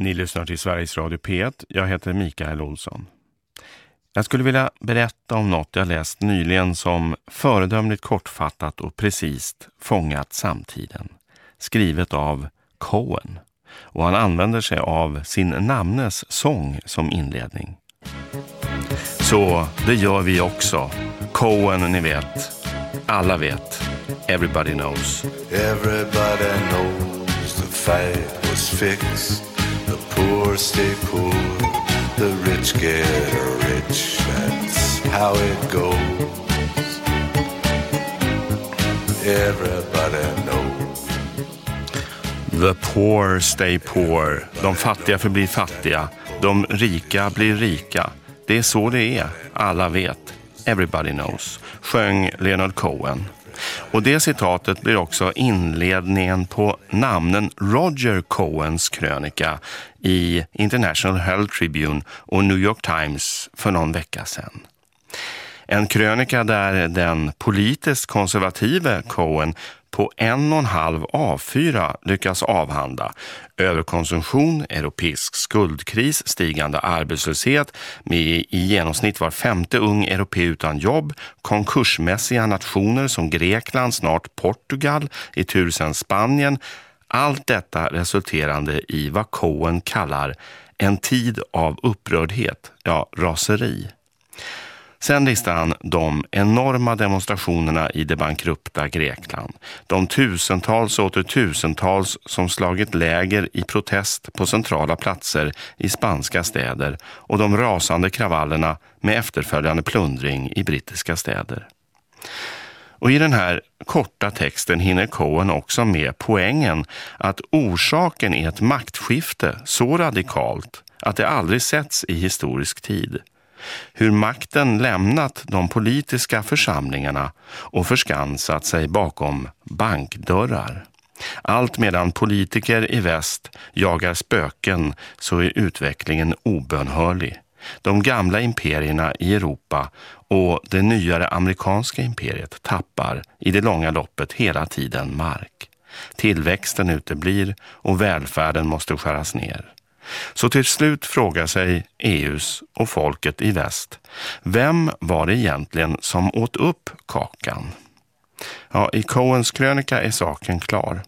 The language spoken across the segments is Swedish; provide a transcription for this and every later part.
Ni lyssnar till Sveriges Radio P1. Jag heter Mikael Olsson. Jag skulle vilja berätta om något jag läst nyligen som föredömligt kortfattat och precis fångat samtiden. Skrivet av Cohen. Och han använder sig av sin namnes sång som inledning. Så det gör vi också. Cohen, ni vet. Alla vet. Everybody knows. Everybody knows the fight was fixed. The poor stay poor, the rich get rich. That's how it goes. Everybody knows. The poor stay poor. De fattiga förblir fattiga. De rika blir rika. Det är så det är. Alla vet. Everybody knows. Sjöng Leonard Cohen. Och det citatet blir också inledningen på namnen Roger Cohens krönika i International Herald Tribune och New York Times för någon vecka sedan. En krönika där den politiskt konservative Cohen på en och en halv A4 lyckas avhandla överkonsumtion, europeisk skuldkris, stigande arbetslöshet med i genomsnitt var femte ung europé utan jobb, konkursmässiga nationer som Grekland, snart Portugal, i tur sen Spanien. Allt detta resulterande i vad Cohen kallar en tid av upprördhet, ja raseri. Sen listar han de enorma demonstrationerna i det bankrupta Grekland. De tusentals och åter tusentals som slagit läger i protest på centrala platser i spanska städer och de rasande kravallerna med efterföljande plundring i brittiska städer. Och i den här korta texten hinner Cohen också med poängen att orsaken är ett maktskifte så radikalt att det aldrig setts i historisk tid hur makten lämnat de politiska församlingarna och förskansat sig bakom bankdörrar. Allt medan politiker i väst jagar spöken så är utvecklingen obönhörlig. De gamla imperierna i Europa och det nyare amerikanska imperiet tappar i det långa loppet hela tiden mark. Tillväxten uteblir och välfärden måste skäras ner. Så till slut frågar sig EUs och folket i väst, vem var det egentligen som åt upp kakan? Ja, i Coens krönika är saken klar.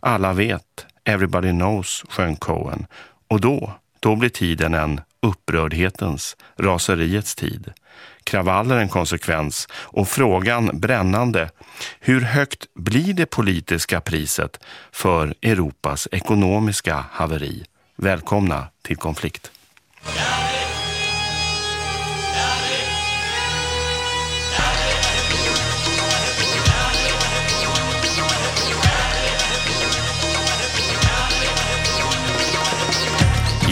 Alla vet, everybody knows, sjöng Coen. Och då, då blir tiden en upprördhetens, raseriets tid. Kravaller en konsekvens och frågan brännande. Hur högt blir det politiska priset för Europas ekonomiska haveri? Välkomna till konflikt.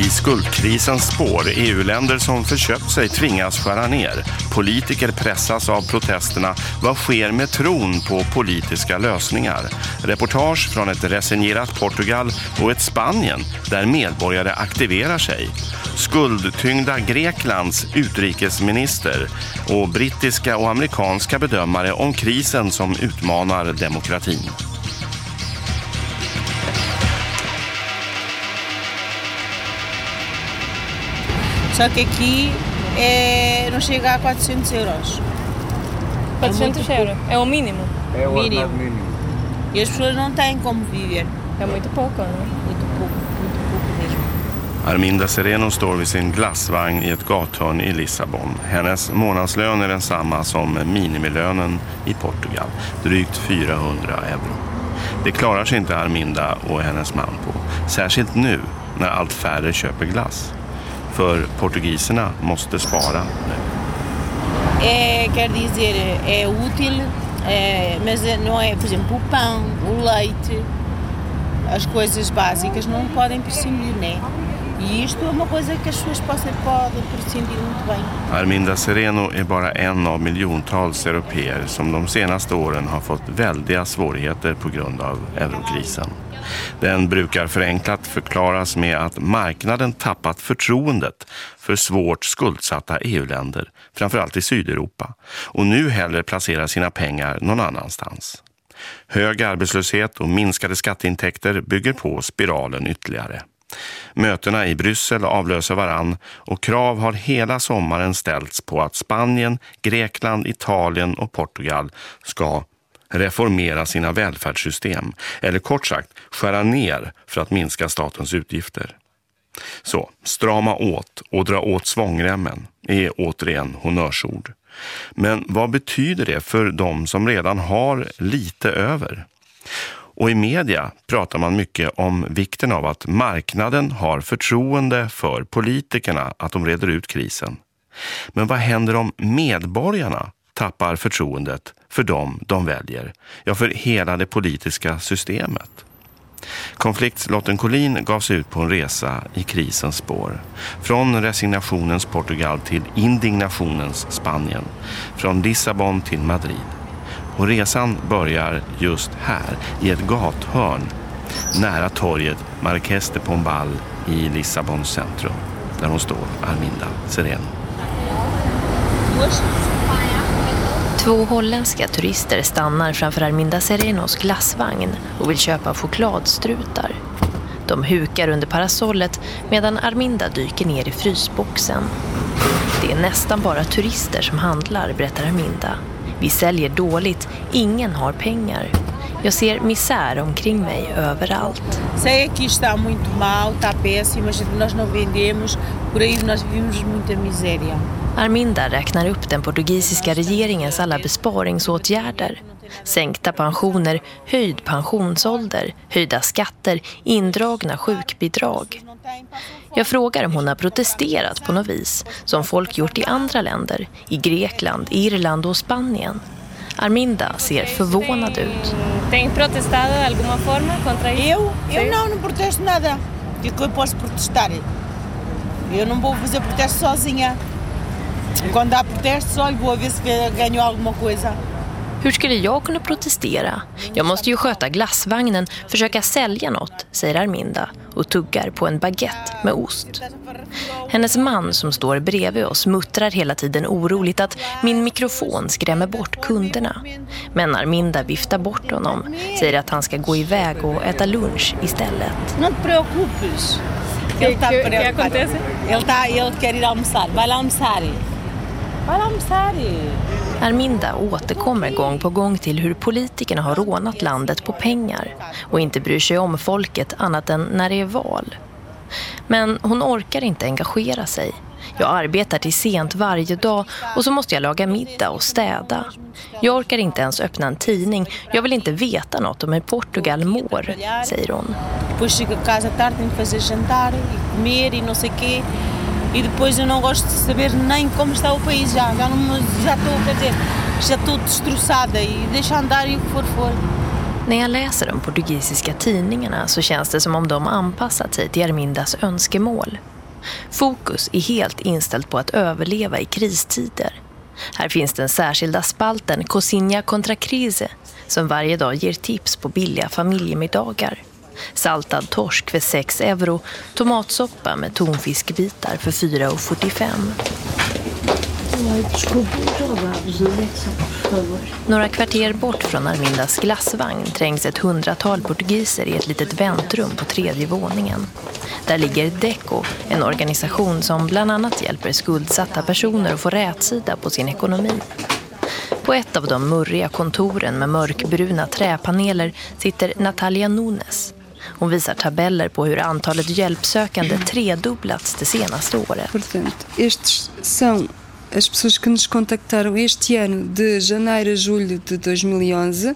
I skuldkrisens spår, EU-länder som förköpt sig tvingas skära ner. Politiker pressas av protesterna. Vad sker med tron på politiska lösningar? Reportage från ett resignerat Portugal och ett Spanien där medborgare aktiverar sig. Skuldtyngda Greklands utrikesminister och brittiska och amerikanska bedömare om krisen som utmanar demokratin. Só que aqui é, não chega a 400 euros. 400 euros. É o mínimo. É o Mínimo. mínimo. E as pessoas não têm como viver. É muito pouco? Muito pouco, muito pouco mesmo. Arminda Sereno står vid sin glassvagn i ett gathörn i Lissabon. Hennes månadslön är densamma som minimilönen i Portugal, drygt 400 euro. Det klarar sig inte Arminda och hennes man på, särskilt nu när allt färre köper glass. För portugiserna måste spara nu. É, quer dizer, é útil, é, mas não é, por exemplo, o pão, o leite, as coisas básicas não podem prescindir, né? E isto é uma coisa que as pessoas possam, podem prescindir muito bem. Arminda Sereno är bara en av miljontals europeer som de senaste åren har fått väldiga svårigheter på grund av eurokrisen. Den brukar förenklat förklaras med att marknaden tappat förtroendet för svårt skuldsatta EU-länder, framförallt i Sydeuropa, och nu hellre placerar sina pengar någon annanstans. Hög arbetslöshet och minskade skatteintäkter bygger på spiralen ytterligare. Mötena i Bryssel avlöser varann och krav har hela sommaren ställts på att Spanien, Grekland, Italien och Portugal ska reformera sina välfärdssystem eller kort sagt skära ner för att minska statens utgifter. Så, strama åt och dra åt svångremmen är återigen honnörsord. Men vad betyder det för de som redan har lite över? Och i media pratar man mycket om vikten av att marknaden har förtroende för politikerna att de reder ut krisen. Men vad händer om medborgarna tappar förtroendet för dem de väljer? Ja, för hela det politiska systemet. Konfliktslotten Collin gav sig ut på en resa i krisens spår. Från resignationens Portugal till indignationens Spanien. Från Lissabon till Madrid. Och resan börjar just här, i ett gathörn nära torget Marques de Pombal i Lissabons centrum. Där hon står, Arminda Sereno. Två holländska turister stannar framför Arminda Serenos glassvagn och vill köpa chokladstrutar. De hukar under parasollet medan Arminda dyker ner i frysboxen. Det är nästan bara turister som handlar, berättar Arminda. Vi säljer dåligt, ingen har pengar. Jag ser misär omkring mig överallt. Sei aqui está muito mal, está péssimo, nós não vendemos, por aí nós vivemos muita miséria. Arminda räknar upp den portugisiska regeringens alla besparingsåtgärder. Sänkta pensioner, höjd pensionsålder, höjda skatter, indragna sjukbidrag. Jag frågar om hon har protesterat på något vis, som folk gjort i andra länder, i Grekland, Irland och Spanien. Arminda ser förvånad ut. Tem protestado de alguma forma contra isso? Eu? Eu não, não protesto nada. O que eu posso protestar? Eu não vou fazer protesto sozinha. Quando há protestos, olha, vou ver se ganho alguma coisa. Hur skulle jag kunna protestera? Jag måste ju sköta glassvagnen, försöka sälja något, säger Arminda och tuggar på en baguette med ost. Hennes man som står bredvid oss muttrar hela tiden oroligt att min mikrofon skrämmer bort kunderna. Men Arminda viftar bort honom, säger att han ska gå iväg och äta lunch istället. Não te preocupes. Ele está ele quer ir almoçar. Vai lá almoçar. Arminda återkommer gång på gång till hur politikerna har rånat landet på pengar och inte bryr sig om folket annat än när det är val. Men hon orkar inte engagera sig. Jag arbetar till sent varje dag och så måste jag laga middag och städa. Jag orkar inte ens öppna en tidning. Jag vill inte veta något om hur Portugal mår, säger hon. E. E depois eu não gosto de saber nem como está o país já. Já não já estou, quer dizer, já estou destroçada e deixa andar e o que for for. När jag läser de portugisiska tidningarna så känns det som om de anpassat sig till Armindas önskemål. Fokus är helt inställt på att överleva i kristider. Här finns den särskilda spalten Cosinha contra crise som varje dag ger tips på billiga familjemiddagar. Saltad torsk för 6 euro, tomatsoppa med tonfiskbitar för 4,45. Några kvarter bort från Armindas glassvagn trängs ett hundratal portugiser i ett litet väntrum på tredje våningen. Där ligger Deco, en organisation som bland annat hjälper skuldsatta personer att få rätsida på sin ekonomi. På ett av de murriga kontoren med mörkbruna träpaneler sitter Natalia Nunes. Hon visar tabeller på hur antalet hjälpsökande tredubblats det senaste året. Portanto, estes são as pessoas que nos contactaram este ano, de janeiro a julho de 2011.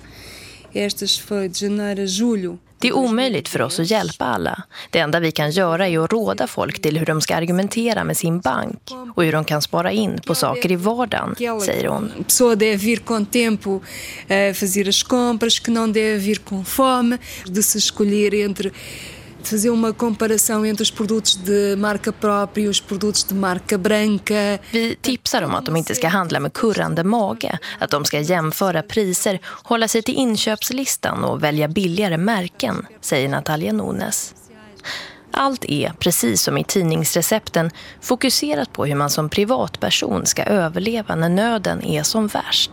Estas foi de janeiro a julho. Det är omöjligt för oss att hjälpa alla. Det enda vi kan göra är att råda folk till hur de ska argumentera med sin bank och hur de kan spara in på saker i vardagen, säger hon. A pessoa deve vir com tempo eh, fazer as compras, que não deve vir com fome, de se escolher entre fazer uma comparação entre os produtos de marca própria e os produtos de marca branca. Vi tipsar om att de inte ska handla med kurrande mage, att de ska jämföra priser, hålla sig till inköpslistan och välja billigare märken, säger Natalia Nunes. Allt är, precis som i tidningsrecepten, fokuserat på hur man som privatperson ska överleva när nöden är som värst.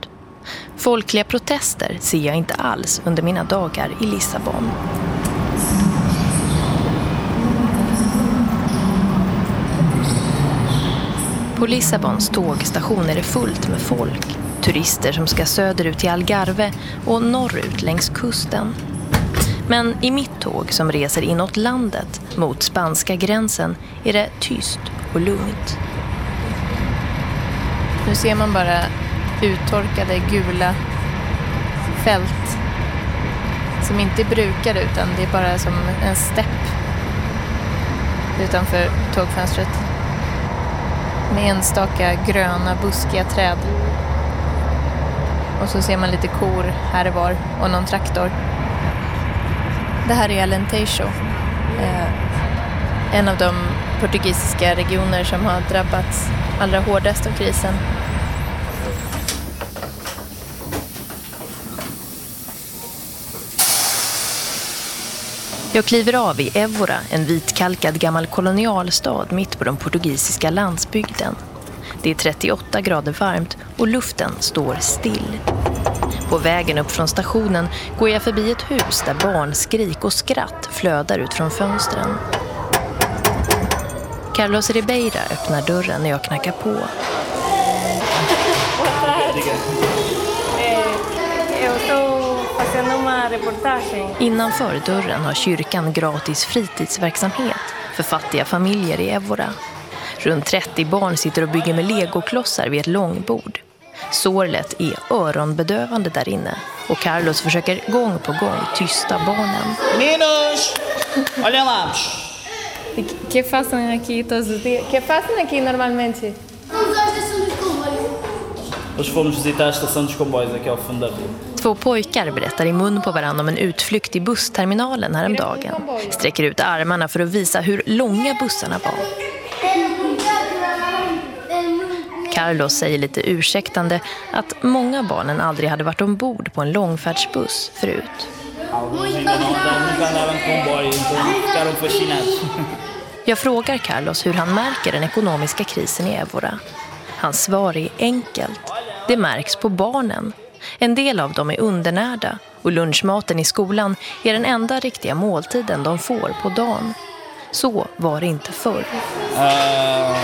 Folkliga protester ser jag inte alls under mina dagar i Lissabon. På Lissabons tågstation är det fullt med folk. Turister som ska söderut till Algarve och norrut längs kusten. Men i mitt tåg som reser inåt landet mot spanska gränsen är det tyst och lugnt. Nu ser man bara uttorkade gula fält som inte är brukade utan det är bara som en stepp utanför tågfönstret med enstaka gröna buskiga träd. Och så ser man lite kor här och var och någon traktor. Det här är Alentejo. Eh, en av de portugisiska regioner som har drabbats allra hårdast av krisen. Jag kliver av i Evora, en vitkalkad gammal kolonialstad mitt på den portugisiska landsbygden. Det är 38 grader varmt och luften står still. På vägen upp från stationen går jag förbi ett hus där barnskrik och skratt flödar ut från fönstren. Carlos Ribeira öppnar dörren när jag knackar på. Innanför dörren har kyrkan gratis fritidsverksamhet för fattiga familjer i Evora. Runt 30 barn sitter och bygger med legoklossar vid ett långbord. Sorlet är öronbedövande där inne och Carlos försöker gång på gång tysta barnen. Meninos, olhem lá. Que fazem aqui todos os dias? Que fazem aqui normalmente? Hoje fomos visitar a estação dos comboios aqui ao fundo da rua. Två pojkar berättar i mun på varandra om en utflykt i bussterminalen häromdagen. Sträcker ut armarna för att visa hur långa bussarna var. Carlos säger lite ursäktande att många barnen aldrig hade varit ombord på en långfärdsbuss förut. Jag frågar Carlos hur han märker den ekonomiska krisen i Evora. Hans svar är enkelt. Det märks på barnen. En del av dem är undernärda och lunchmaten i skolan är den enda riktiga måltiden de får på dagen. Så var det inte förr. Uh,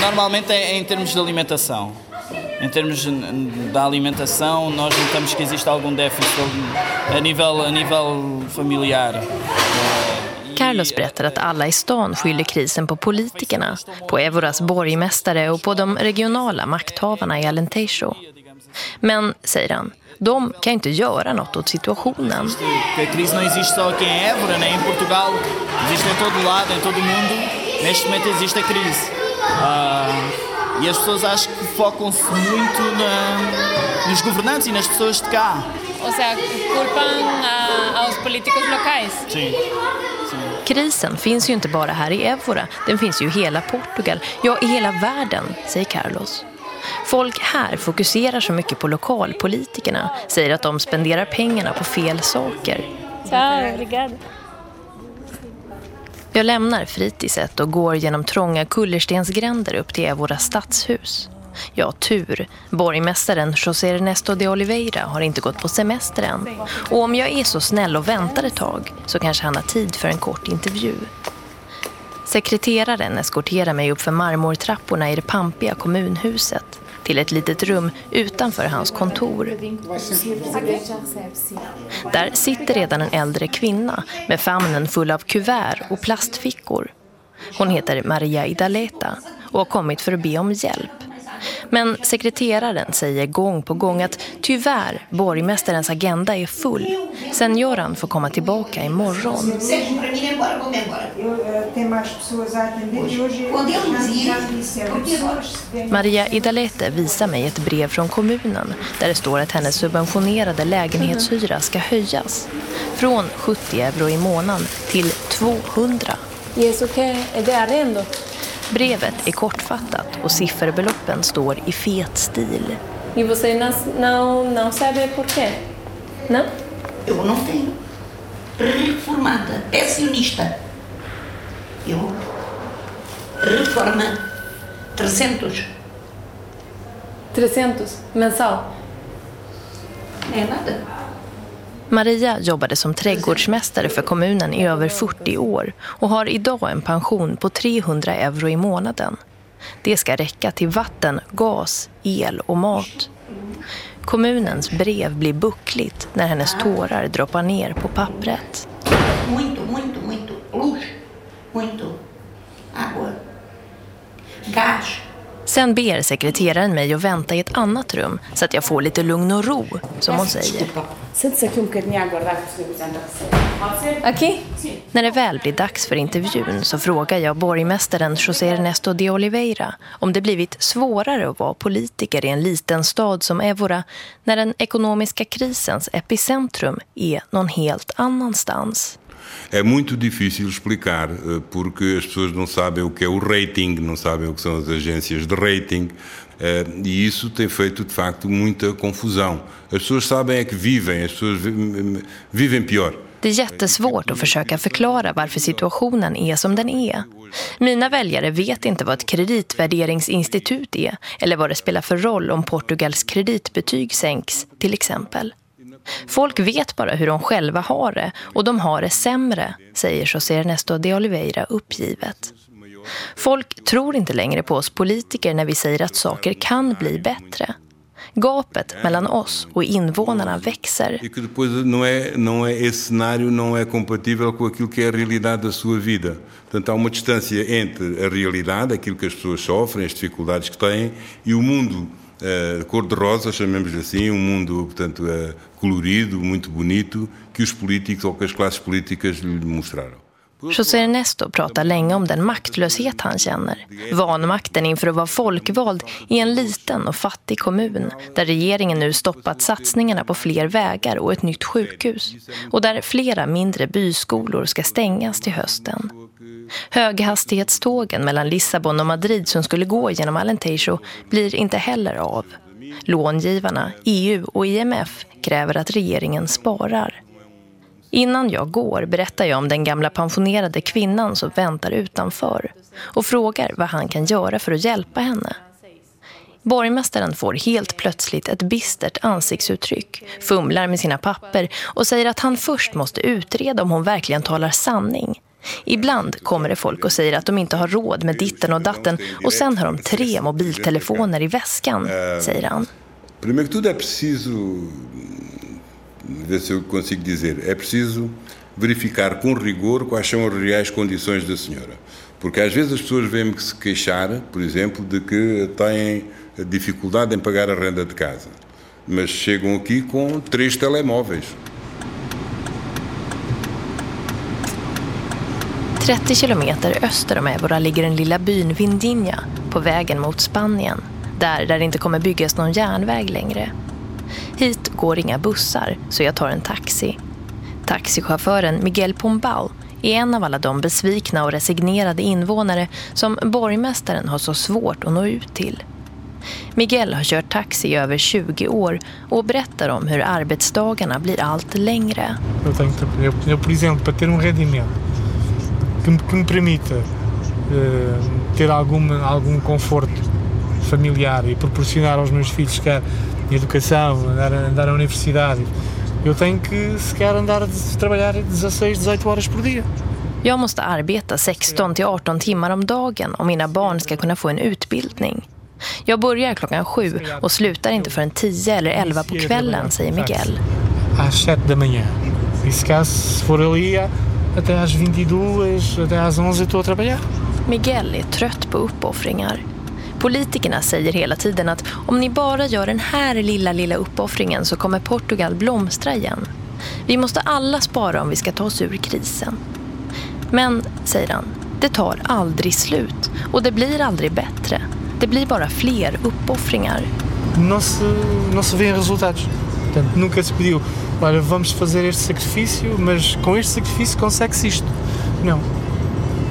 normalmente é em termos de alimentação. Em termos da alimentação, nós notamos que existe algum déficit a nível, a nível familiar. Uh, Carlos berättar att alla i stan skyller krisen på politikerna, på Evoras borgmästare och på de regionala makthavarna i Alentejo. Men, säger han, de kan inte göra något åt situationen. A crise não existe só aqui em Évora, em Portugal. Existe em todo lado, em todo mundo. Neste momento existe a crise. Ah, e as pessoas acho que focam-se muito na, nos governantes e nas pessoas de cá. O sea, culpan a, a los políticos locais. Sim. Krisen finns ju inte bara här i Evora, den finns ju i hela Portugal, ja i hela världen, säger Carlos. Folk här fokuserar så mycket på lokalpolitikerna, säger att de spenderar pengarna på fel saker. Jag lämnar fritiset och går genom trånga kullerstensgränder upp till Evora stadshus. Ja, tur. Borgmästaren José Ernesto de Oliveira har inte gått på semester än. Och om jag är så snäll och väntar ett tag så kanske han har tid för en kort intervju. Sekreteraren eskorterar mig upp för marmortrapporna i det pampiga kommunhuset till ett litet rum utanför hans kontor. Där sitter redan en äldre kvinna med famnen full av kuvert och plastfickor. Hon heter Maria Idaleta och har kommit för att be om hjälp. Men sekreteraren säger gång på gång att tyvärr borgmästarens agenda är full. Sen Göran får komma tillbaka imorgon. Maria Idalete visar mig ett brev från kommunen där det står att hennes subventionerade lägenhetshyra ska höjas. Från 70 euro i månaden till 200. ¿Y eso qué? ¿Es de? Brevet är kortfattat och sifferbeloppen står i fet stil. ¿Y você não, não, não sabe por quê? Não? Eu não tenho. Reformada, pensionista. Eu. Reforma 300. 300 mensal? É nada. Maria jobbade som trädgårdsmästare för kommunen i över 40 år och har idag en pension på 300 euro i månaden. Det ska räcka till vatten, gas, el och mat. Kommunens brev blir buckligt när hennes tårar droppar ner på pappret. Muito, muito, muito. Luz. Muito. Água. Gás. Sen ber sekreteraren mig att vänta i ett annat rum så att jag får lite lugn och ro, som hon säger. Sente-se aqui bocadinho a aguardar que o senhor Presidente receba. Pode ser? Okej. När det väl blir dags för intervjun så frågar jag borgmästaren José Ernesto de Oliveira om det blivit svårare att vara politiker i en liten stad som Évora när den ekonomiska krisens epicentrum är någon helt annanstans. É muito difícil explicar, eh, porque as pessoas não sabem o que é o rating, não sabem o que são as agências de rating, eh, e isso tem feito de facto muita confusão. As pessoas sabem é que vivem, as pessoas vivem pior. Det är jättesvårt att försöka förklara varför situationen är som den är. Mina väljare vet inte vad ett kreditvärderingsinstitut är eller vad det spelar för roll om Portugals kreditbetyg sänks, till exempel. Folk vet bara hur de själva har det och de har det sämre, säger José Ernesto de Oliveira uppgivet. Folk tror inte längre på oss politiker när vi säger att saker kan bli bättre. Gapet mellan oss och invånarna växer. E que depois não é, não é, esse cenário não é compatível com aquilo que é a realidade da sua vida. Portanto, há uma distância entre a realidade, aquilo que as pessoas sofrem, as dificuldades que têm, e o mundo cor-de-rosa, chamemos-lhe assim, um mundo, portanto, colorido, muito bonito, que os políticos ou que as classes políticas lhe mostraram. José Ernesto pratar länge om den maktlöshet han känner. Vanmakten inför att vara folkvald i en liten och fattig kommun där regeringen nu stoppat satsningarna på fler vägar och ett nytt sjukhus och där flera mindre byskolor ska stängas till hösten. Höghastighetstågen mellan Lissabon och Madrid som skulle gå genom Alentejo blir inte heller av. Långivarna, EU och IMF kräver att regeringen sparar. Innan jag går berättar jag om den gamla pensionerade kvinnan som väntar utanför och frågar vad han kan göra för att hjälpa henne. Borgmästaren får helt plötsligt ett bistert ansiktsuttryck, fumlar med sina papper och säger att han först måste utreda om hon verkligen talar sanning. Ibland kommer det folk och säger att de inte har råd med ditten och datten och sen har de tre mobiltelefoner i väskan, säger han. Primeiro tudo é preciso, ver se eu consigo dizer, é preciso verificar com rigor quais são as reais condições da senhora. Porque às vezes as pessoas vêm que se queixar, por exemplo, de que têm dificuldade em pagar a renda de casa. Mas chegam aqui com três telemóveis. 30 kilometer öster om Évora ligger den lilla byn Vindinha på vägen mot Spanien. Där, där det inte kommer byggas någon järnväg längre. Hit går inga bussar, så jag tar en taxi. Taxichauffören Miguel Pombal är en av alla de besvikna och resignerade invånare som borgmästaren har så svårt att nå ut till. Miguel har kört taxi i över 20 år och berättar om hur arbetsdagarna blir allt längre. Jag tänkte, jag, jag, jag, jag, jag, jag, jag, jag, que me, que me permita eh, ter alguma, algum conforto familiar e proporcionar aos meus filhos quer educação, andar, andar à universidade, eu tenho que sequer andar de trabalhar 16, 18 horas por dia. Jag måste arbeta 16 till 18 timmar om dagen om mina barn ska kunna få en utbildning. Jag börjar klockan sju och slutar inte förrän 10 eller 11 på kvällen, säger Miguel. Às 7 da manhã. E se caso for ali até às 22, até às 11 eu estou a trabalhar. Miguel är trött på uppoffringar. Politikerna säger hela tiden att om ni bara gör den här lilla, lilla uppoffringen så kommer Portugal blomstra igen. Vi måste alla spara om vi ska ta oss ur krisen. Men, säger han, det tar aldrig slut och det blir aldrig bättre. Det blir bara fler uppoffringar. Não se, não se vêem resultados. Portanto, nunca se pediu, olha, vamos fazer este sacrifício, mas com este sacrifício consegue-se isto. Não.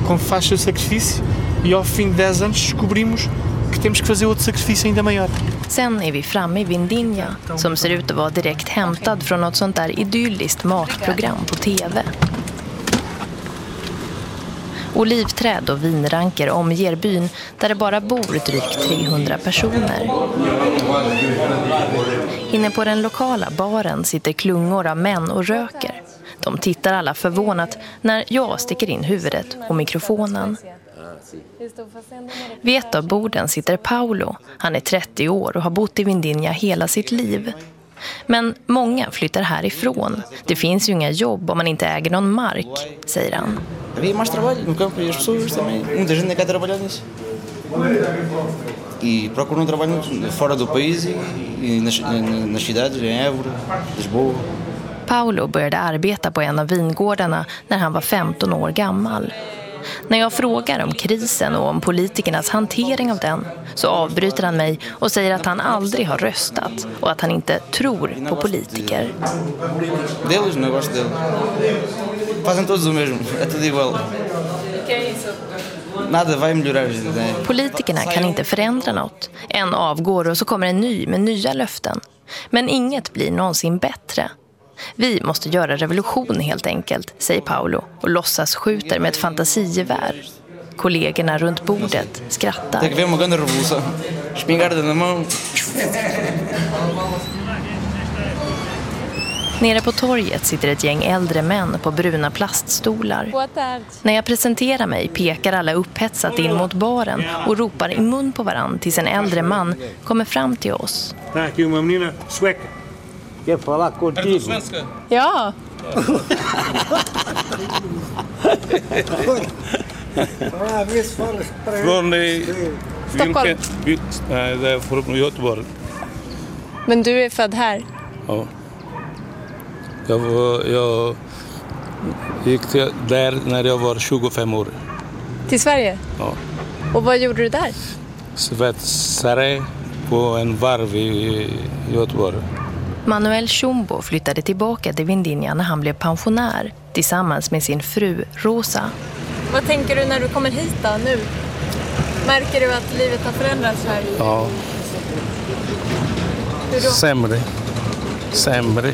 Com faz o sacrifício e ao fim de 10 anos descobrimos que temos que fazer outro sacrifício ainda maior. Sen är vi framme i Vindinha, som ser ut att vara direkt hämtad från något sånt där idylliskt matprogram på tv. Olivträd och vinranker omger byn där det bara bor drygt 300 personer. Inne på den lokala baren sitter klungor av män och röker. De tittar alla förvånat när jag sticker in huvudet och mikrofonen. Vid ett av borden sitter Paolo. Han är 30 år och har bott i Vindinja hela sitt liv. Men många flyttar härifrån. Det finns ju inga jobb om man inte äger någon mark, säger han. Havia mais trabalho no campo e as pessoas também. Muita gente quer trabalhar nisso. E procuram trabalho fora do país e, e nas, nas cidades, em Évora, Lisboa. Paolo började arbeta på en av vingårdarna när han var 15 år gammal. När jag frågar om krisen och om politikernas hantering av den så avbryter han mig och säger att han aldrig har röstat och att han inte tror på politiker. Deles, não gosto deles. Fazem todos o mesmo, é tudo igual. Politikerna kan inte förändra något. En avgår och så kommer en ny med nya löften. Men inget blir någonsin bättre. Vi måste göra revolution helt enkelt, säger Paolo och låtsas skjuter med ett fantasigevär. Kollegorna runt bordet skrattar. Nere på torget sitter ett gäng äldre män på bruna plaststolar. När jag presenterar mig pekar alla upphetsat in mot baren och ropar i mun på varann tills en äldre man kommer fram till oss. Está aqui uma menina sueca. Quer falar contigo? Ja, Från Stockholm. Nej, det är från Göteborg. men du är född här. Ja. Jag, var, jag gick till där när jag var 25 år. Till Sverige? Ja. Och vad gjorde du där? Svetsare på en varv i Göteborg. Manuel Chumbo flyttade tillbaka till Vindinia när han blev pensionär tillsammans med sin fru Rosa. Vad tänker du när du kommer hit då, nu? Märker du att livet har förändrats här? Ja. Hur då? Sämre. Sämre.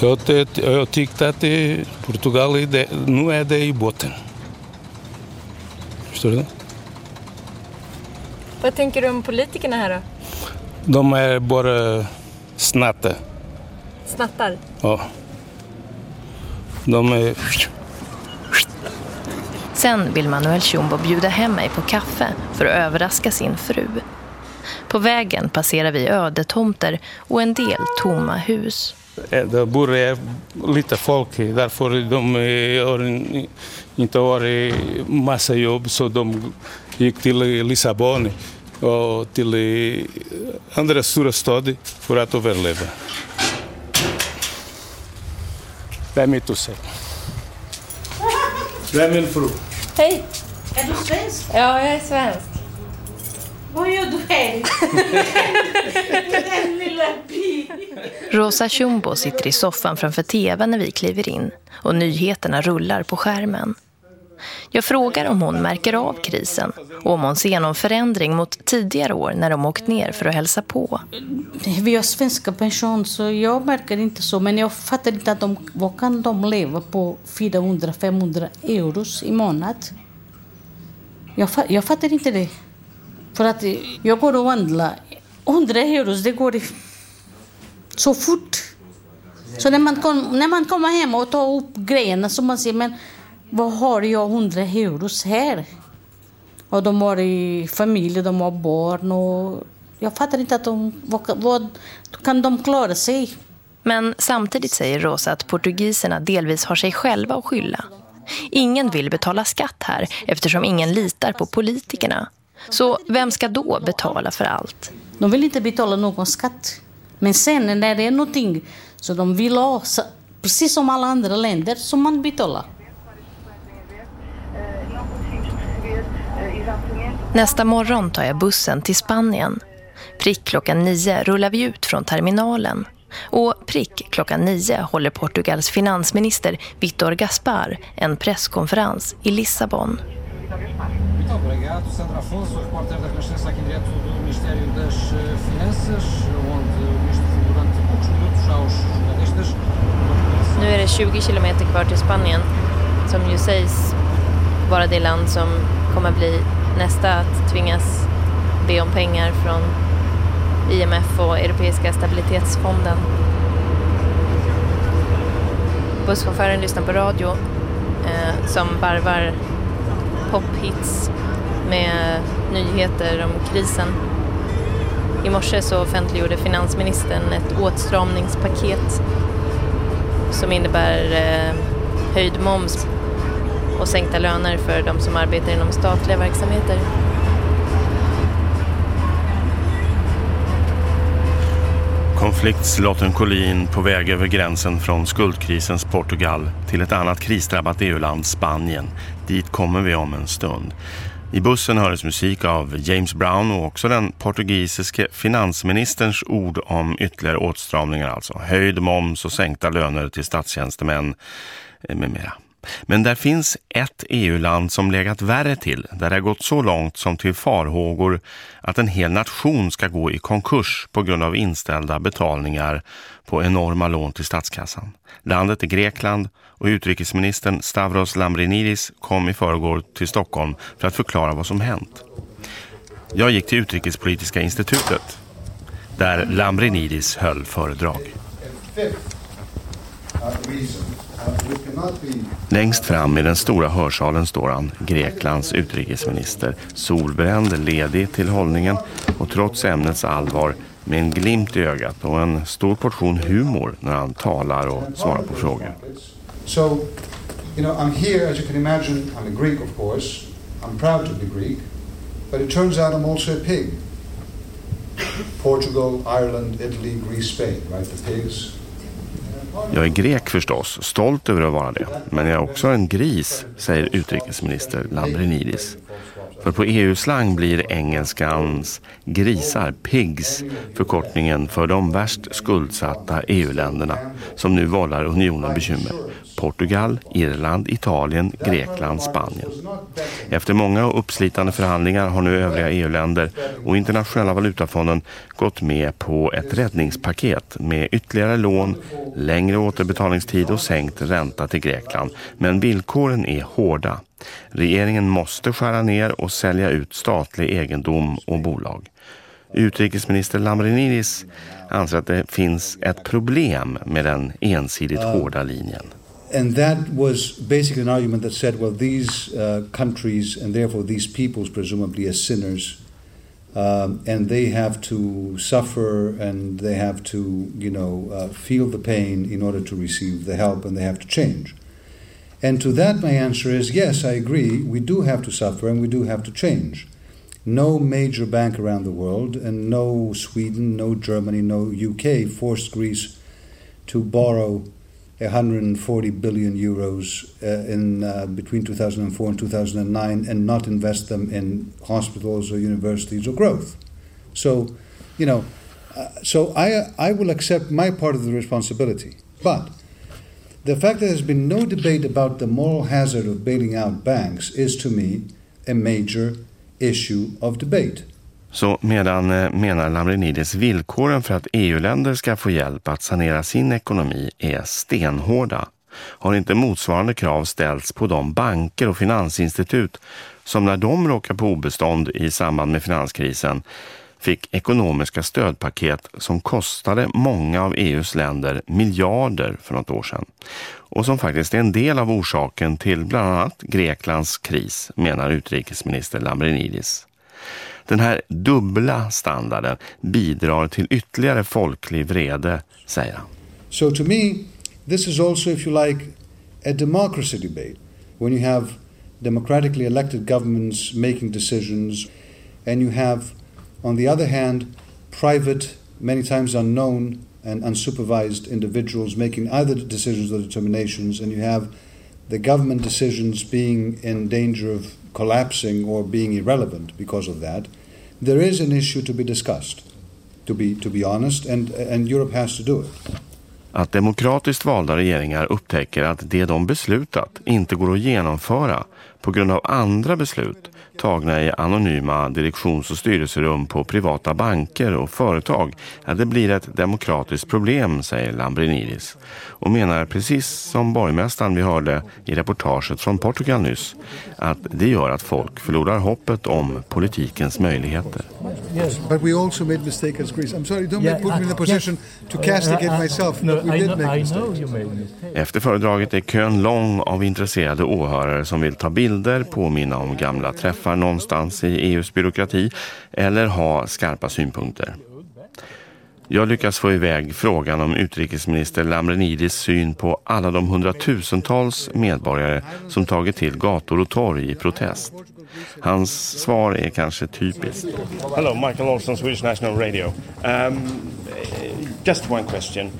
Jag, ty- jag tyckte att det, Portugal är det, nu är det i botten. Förstår du? Vad tänker du om politikerna här då? De är bara snatta. Snattar? Ja. De är... Sen vill Manuel Chumbo bjuda hem mig på kaffe för att överraska sin fru. På vägen passerar vi ödetomter och en del tomma hus. Eh, Det bor lite folk, därför de eh, har in- inte har massa jobb så de gick till Lissabon och till eh, andra stora städer för att överleva. Det är mitt hus. Det är min fru. Hej! Är du svensk? Ja, jag är svensk. Vad gör du här? Den lilla byn. Rosa Chumbo sitter i soffan framför tv när vi kliver in och nyheterna rullar på skärmen. Jag frågar om hon märker av krisen och om hon ser någon förändring mot tidigare år när de åkt ner för att hälsa på. Vi har svenska pension så jag märker inte så. Men jag fattar inte att de, vad kan de leva på 400-500 euro i månad? Jag, jag fattar inte det. För att jag går och vandlar. 100 euro, det går så fort. Så när man, kom, när man kommer hem och tar upp grejerna så man säger men vad har jag 100 euros här? Och de har i familj, de har barn och jag fattar inte att de, vad, vad kan de klara sig? Men samtidigt säger Rosa att portugiserna delvis har sig själva att skylla. Ingen vill betala skatt här eftersom ingen litar på politikerna. Så vem ska då betala för allt? De vill inte betala någon skatt. Men sen när det är någonting så de vill ha, precis som alla andra länder, som man betalar. Nästa morgon tar jag bussen till Spanien. Prick klockan nio rullar vi ut från terminalen. Och prick klockan nio håller Portugals finansminister Vítor Gaspar en presskonferens i Lissabon. Nu är det 20 kilometer kvar till Spanien som ju sägs vara det land som kommer bli nästa att tvingas be om pengar från IMF och Europeiska stabilitetsfonden. Busschauffören lyssnar på radio eh, som varvar pophits med nyheter om krisen. I morse så offentliggjorde finansministern ett åtstramningspaket som innebär eh, höjd moms och sänkta löner för de som arbetar inom statliga verksamheter. Konfliktslotten Collin på väg över gränsen från skuldkrisens Portugal till ett annat krisdrabbat EU-land, Spanien. Dit kommer vi om en stund. I bussen hördes musik av James Brown och också den portugisiske finansministerns ord om ytterligare åtstramningar, alltså höjd moms och sänkta löner till statstjänstemän eh, med mera. Men där finns ett EU-land som legat värre till, där det har gått så långt som till farhågor att en hel nation ska gå i konkurs på grund av inställda betalningar på enorma lån till statskassan. Landet är Grekland och utrikesministern Stavros Lambrinidis kom i förrgår till Stockholm för att förklara vad som hänt. Jag gick till Utrikespolitiska institutet där Lambrinidis höll föredrag. Längst fram i den stora hörsalen står han, Greklands utrikesminister, solbränd, ledig till hållningen och trots ämnets allvar med en glimt i ögat och en stor portion humor när han talar och svarar på frågor. So, you know, I'm here, as you can imagine, I'm a Greek of course, I'm proud to be Greek, but it turns out I'm also a pig. Portugal, Ireland, Italy, Greece, Spain, right? The pigs, jag är grek förstås, stolt över att vara det. Men jag är också en gris, säger utrikesminister Lambrinidis. För på EU-slang blir engelskans grisar, pigs, förkortningen för de värst skuldsatta EU-länderna som nu vållar unionen bekymmer. Portugal, Irland, Italien, Grekland, Spanien. Efter många och uppslitande förhandlingar har nu övriga EU-länder och Internationella valutafonden gått med på ett räddningspaket med ytterligare lån, längre återbetalningstid och sänkt ränta till Grekland. Men villkoren är hårda. Regeringen måste skära ner och sälja ut statlig egendom och bolag. Utrikesminister Lambrinidis anser att det finns ett problem med den ensidigt hårda linjen. And that was basically an argument that said, well, these uh, countries and therefore these peoples, presumably are sinners, um, and they have to suffer and they have to, you know, uh, feel the pain in order to receive the help and they have to change. And to that, my answer is yes, I agree. We do have to suffer and we do have to change. No major bank around the world, and no Sweden, no Germany, no UK forced Greece to borrow 140 billion euros uh, in uh, between 2004 and 2009 and not invest them in hospitals or universities or growth. So, you know, uh, so I I will accept my part of the responsibility, but the fact that there's been no debate about the moral hazard of bailing out banks is to me a major issue of debate. Så medan eh, menar Lambrinidis villkoren för att EU-länder ska få hjälp att sanera sin ekonomi är stenhårda har inte motsvarande krav ställts på de banker och finansinstitut som när de råkar på obestånd i samband med finanskrisen fick ekonomiska stödpaket som kostade många av EUs länder miljarder för något år sedan. Och som faktiskt är en del av orsaken till bland annat Greklands kris, menar utrikesminister Lambrinidis. Den här dubbla standarden bidrar till ytterligare folklig vrede, säger han. So to me, this is also, if you like, a democracy debate. When you have democratically elected governments making decisions and you have On the other hand, private, many times unknown and unsupervised individuals making either decisions or determinations, and you have the government decisions being in danger of collapsing or being irrelevant because of that, there is an issue to be discussed, to be, to be honest, and, and Europe has to do it. Att demokratiskt valda regeringar upptäcker att det de beslutat inte går att genomföra på grund av andra beslut tagna i anonyma direktions- och styrelserum på privata banker och företag, ja, det blir ett demokratiskt problem, säger Lambrinidis. Och menar precis som borgmästaren vi hörde i reportaget från Portugal nyss, att det gör att folk förlorar hoppet om politikens möjligheter. Yes. But we also made mistakes as Greece. I'm sorry, don't Yeah, put me in position to castigate myself. no, we did make mistakes. Efter föredraget är kön lång av intresserade åhörare som vill ta bilder, påminna om gamla träffar någonstans i EUs byråkrati eller ha skarpa synpunkter. Jag lyckas få iväg frågan om utrikesminister Lambrinidis syn på alla de hundratusentals medborgare som tagit till gator och torg i protest. Hans svar är kanske typiskt. Hello, Michael Olsson, Swedish National Radio. Um, just one question.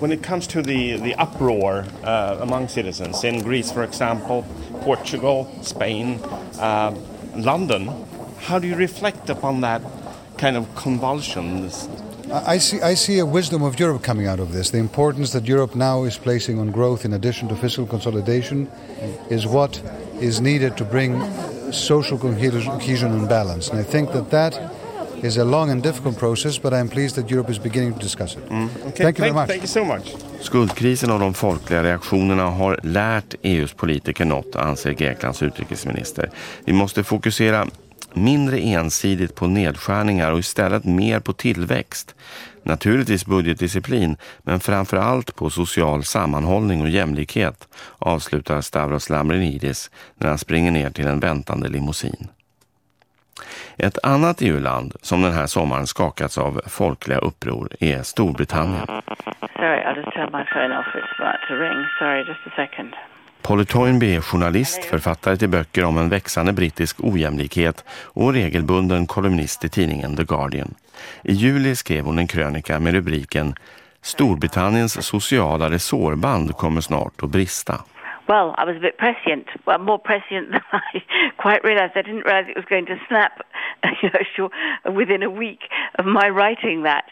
When it comes to the, the uproar uh, among citizens in Greece, for example, Portugal, Spain, uh, London, how do you reflect upon that kind of convulsions? I see, I see a wisdom of Europe coming out of this. The importance that Europe now is placing on growth in addition to fiscal consolidation is what is needed to bring social cohesion and balance. And I think that that is a long and difficult process, but I'm pleased that Europe is beginning to discuss it. Thank you very much. Thank you so much. Skuldkrisen och de folkliga reaktionerna har lärt EUs politiker något, anser Greklands utrikesminister. Vi måste fokusera mindre ensidigt på nedskärningar och istället mer på tillväxt. Naturligtvis budgetdisciplin, men framför allt på social sammanhållning och jämlikhet, avslutar Stavros Lambrinidis när han springer ner till en väntande limousin. Ett annat EU-land som den här sommaren skakats av folkliga uppror är Storbritannien. Sorry, I'll just turn my phone off. It's about to ring. Sorry, just a second. Polly Toynbee är journalist, författare till böcker om en växande brittisk ojämlikhet och regelbunden kolumnist i tidningen The Guardian. I juli skrev hon en krönika med rubriken Storbritanniens sociala resårband kommer snart att brista. Well, I was a bit prescient. Well, more prescient than I quite realised. I didn't realise it was going to snap, you know, sure, within a week of my writing that.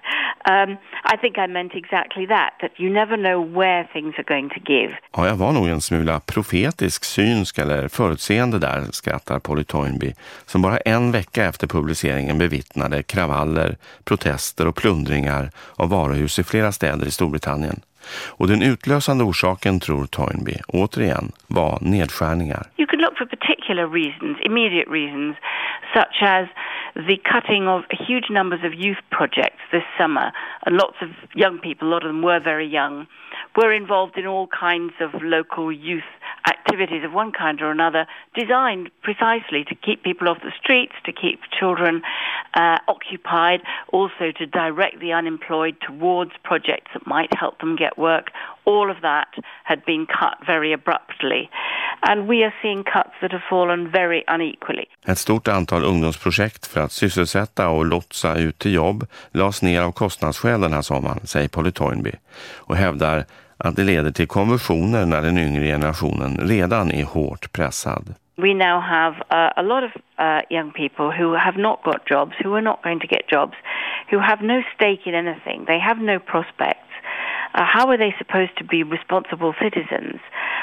Um, I think I meant exactly that, that you never know where things are going to give. Ja, jag var nog en smula profetisk, synsk eller förutseende där, skrattar Polly Toynbee, som bara en vecka efter publiceringen bevittnade kravaller, protester och plundringar av varuhus i flera städer i Storbritannien. Och den utlösande orsaken, tror Toynbee, återigen, var nedskärningar. You could look for particular reasons, immediate reasons, such as the cutting of huge numbers of youth projects this summer. And lots of young people, a lot of them were very young, were involved in all kinds of local youth activities of one kind or another, designed precisely to keep people off the streets, to keep children uh, occupied, also to direct the unemployed towards projects that might help them get work. All of that had been cut very abruptly. And we are seeing cuts that have fallen very unequally. Ett stort antal ungdomsprojekt för att sysselsätta och lotsa ut till jobb lades ner av kostnadsskäl den här sommaren, säger Polly Toynbee, och hävdar att det leder till konversioner när den yngre generationen redan är hårt pressad. We now have uh, a lot of uh, young people who have not got jobs, who are not going to get jobs, who have no stake in anything. They have no prospects. Uh, how are they supposed to be responsible citizens?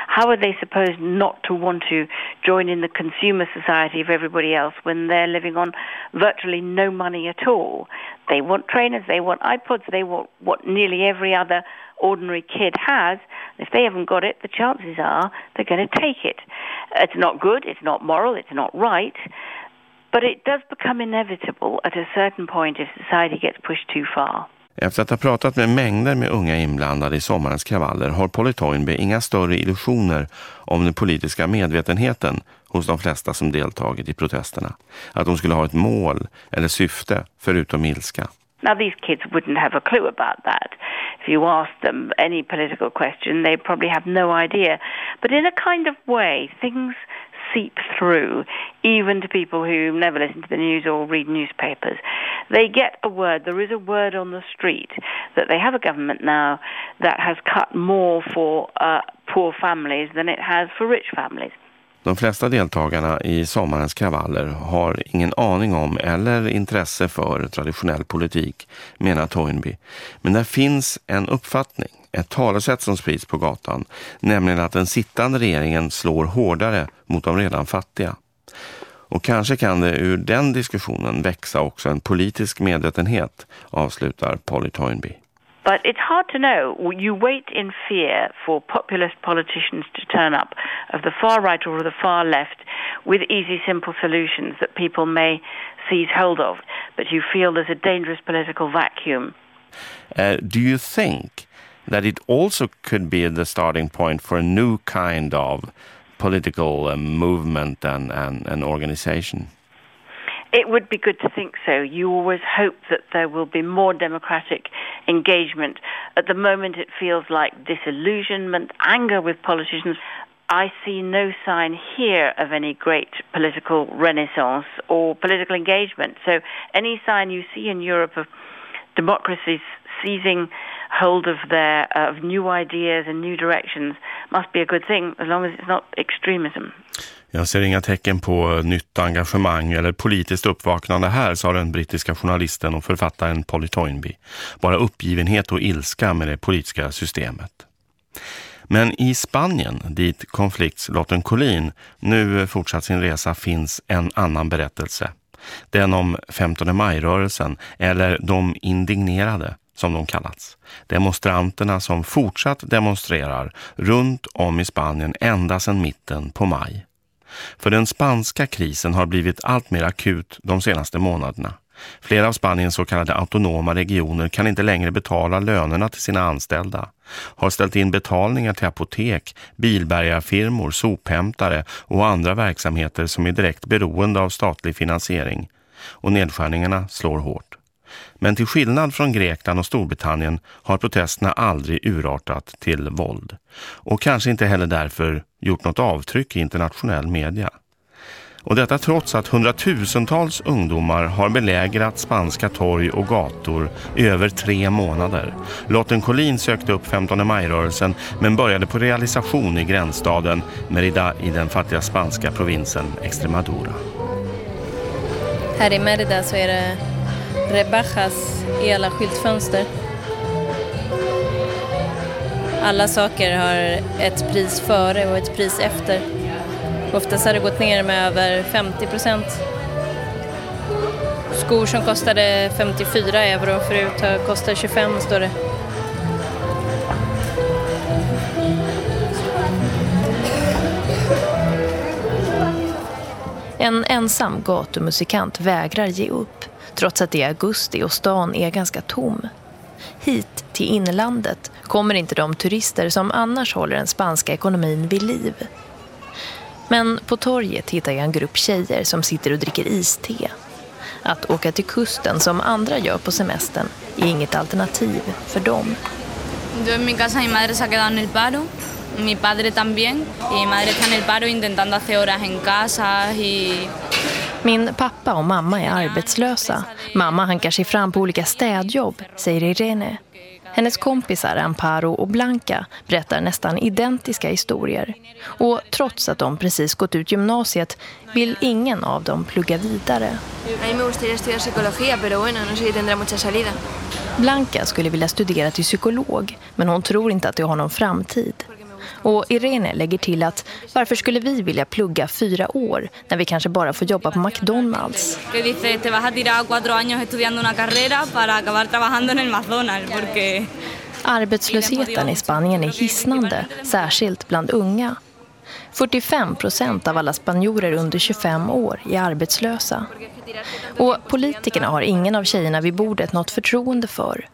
How are they supposed not to want to join in the consumer society of everybody else when they're living on virtually no money at all? They want trainers, they want iPods, they want what nearly every other ordinary kid has. If they haven't got it, the chances are they're going to take it. It's not good, it's not moral, it's not right, but it does become inevitable at a certain point if society gets pushed too far. Efter att ha pratat med mängder med unga inblandade i sommarens kravaller har Polly Toynbee inga större illusioner om den politiska medvetenheten hos de flesta som deltagit i protesterna. Att de skulle ha ett mål eller syfte förutom ilska. Now, these kids wouldn't have a clue about that. If you ask them any political question, they probably have no idea. But in a kind of way, things seep through, even to people who never listen to the news or read newspapers. They get a word, there is a word on the street that they have a government now that has cut more for uh, poor families than it has for rich families. De flesta deltagarna i sommarens kravaller har ingen aning om eller intresse för traditionell politik, menar Toynbee. Men där finns en uppfattning, ett talesätt som sprids på gatan, nämligen att den sittande regeringen slår hårdare mot de redan fattiga. Och kanske kan det ur den diskussionen växa också en politisk medvetenhet, avslutar Polly Toynbee. But it's hard to know. You wait in fear for populist politicians to turn up of the far right or the far left with easy, simple solutions that people may seize hold of. But you feel there's a dangerous political vacuum. Uh, do you think that it also could be the starting point for a new kind of political uh, movement and, and, and organization? It would be good to think so. You always hope that there will be more democratic engagement. At the moment, it feels like disillusionment, anger with politicians. I see no sign here of any great political renaissance or political engagement. So, any sign you see in Europe of democracies seizing hold of their uh, of new ideas and new directions must be a good thing as long as it's not extremism. Jag ser inga tecken på nytt engagemang eller politiskt uppvaknande här, sa den brittiska journalisten och författaren Polly Toynbee. Bara uppgivenhet och ilska med det politiska systemet. Men i Spanien, dit konfliktslotten Collin nu fortsatt sin resa, finns en annan berättelse. Den om 15 maj-rörelsen, eller de indignerade som de kallats. Demonstranterna som fortsatt demonstrerar runt om i Spanien ända sedan mitten på maj. För den spanska krisen har blivit allt mer akut de senaste månaderna. Flera av Spaniens så kallade autonoma regioner kan inte längre betala lönerna till sina anställda. Har ställt in betalningar till apotek, bilbärgarfirmor, sophämtare och andra verksamheter som är direkt beroende av statlig finansiering. Och nedskärningarna slår hårt. Men till skillnad från Grekland och Storbritannien har protesterna aldrig urartat till våld. Och kanske inte heller därför gjort något avtryck i internationell media. Och detta trots att hundratusentals ungdomar har belägrat spanska torg och gator i över tre månader. Lotten Collin sökte upp 15 maj-rörelsen men började på realisation i gränsstaden Merida i den fattiga spanska provinsen Extremadura. Här i Merida så är det rebajas i alla skyltfönster. Alla saker har ett pris före och ett pris efter. Oftast har det gått ner med över 50 procent. Skor som kostade 54 euro förut har kostat 25 står det. En ensam gatumusikant vägrar ge upp trots att det är augusti och stan är ganska tom. Hit till inlandet kommer inte de turister som annars håller den spanska ekonomin vid liv. Men på torget hittar jag en grupp tjejer som sitter och dricker iste. Att åka till kusten som andra gör på semestern är inget alternativ för dem. Yo en mi casa mi madre se ha quedado en el paro, mi padre también, y mi madre está en el paro intentando hacer horas en casa y min pappa och mamma är arbetslösa. Mamma hankar sig fram på olika städjobb, säger Irene. Hennes kompisar Amparo och Blanca berättar nästan identiska historier. Och trots att de precis gått ut gymnasiet vill ingen av dem plugga vidare. Blanca skulle vilja studera till psykolog, men hon tror inte att det har någon framtid. Och Irene lägger till att varför skulle vi vilja plugga fyra år när vi kanske bara får jobba på McDonalds? Que dice, te vas a tirar cuatro años estudiando una carrera para acabar trabajando en el McDonald's porque... Arbetslösheten i Spanien är hisnande, särskilt bland unga. 45 procent av alla spanjorer under 25 år är arbetslösa. Och politikerna har ingen av tjejerna vid bordet något förtroende för.